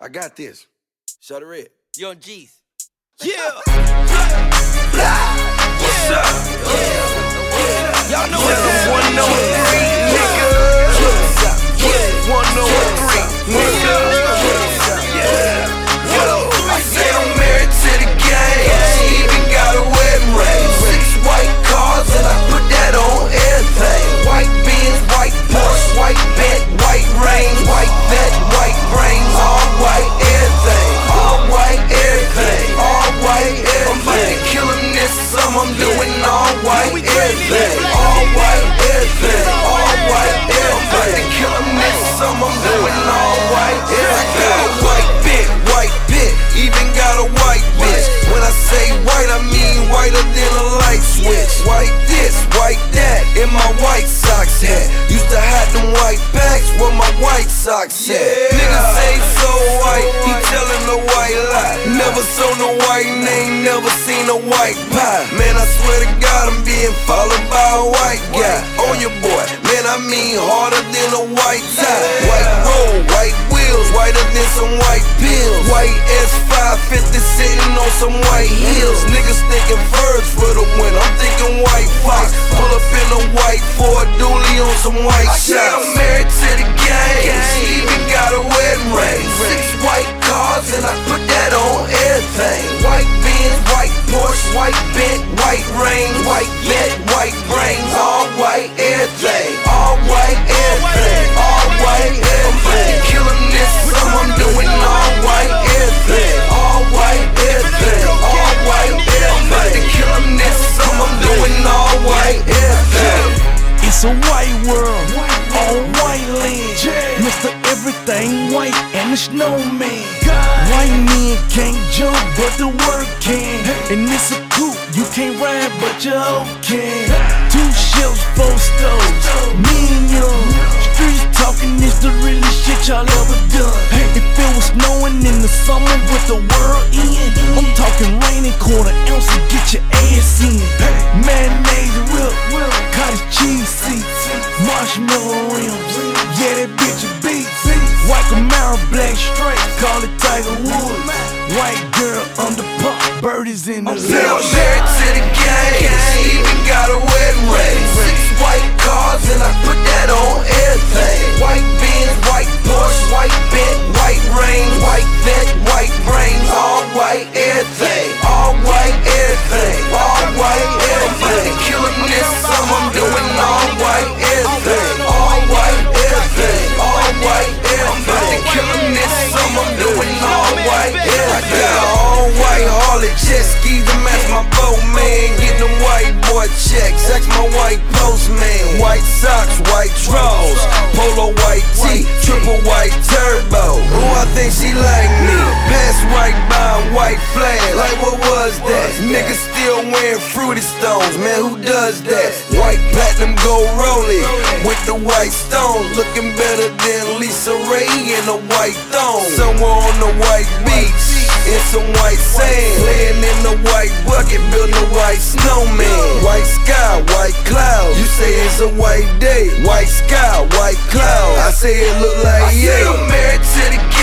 I got this. Shut it red. Young G's. Yeah. What's up? Y'all switch. White this, white that, in my white socks hat. Used to hide them white packs where my white socks at. Nigga say so white, he tellin' a white lie. Never saw no white name, never seen a white pie. Man, I swear to God, I'm being followed by a white guy. On your boy, man, I mean harder than a. White Range, white vet, white brains, all white everything. All white everything. All white everything. I'm kill this summer. I'm doing all white everything. All white everything. All white everything. I'm about to kill him this summer. I'm doing all white everything. It's a white world, all white land. Everything White and the snowman. White men can't jump, but the work can. And it's a coupe, you can't ride, but hoe can. Two shells, four stoves, me and young. Streets talking is the realest shit y'all ever done. If it was snowing in the summer with the world in, I'm talking rain quarter ounce to get your ass in. Mayonnaise whip, cottage cheese seats, marshmallow rims. Yeah, that Straight, call it Tiger Woods. White girl under pop, birdies in the I'm married to the game. Even got a wedding ring. Six white cars and I put that on everything. White Benz, white Porsche, white Bent, white Range, white vet, white brains, all white everything. All white everything. All white everything. Kill him this white checks. Ask my white postman. White socks, white drawers, polo white tee, triple white turbo. Ooh, I think she like me. Pass right by white flag. Like what was that? Niggas still wearing fruity stones, man. Who does that? White platinum gold rolling with the white stones, looking better than Lisa Ray in a white thong. Somewhere on the white beach. In some white sand, laying in the white bucket, building a white snowman. White sky, white clouds. You say it's a white day. White sky, white cloud. I say it look like yeah. I'm married to the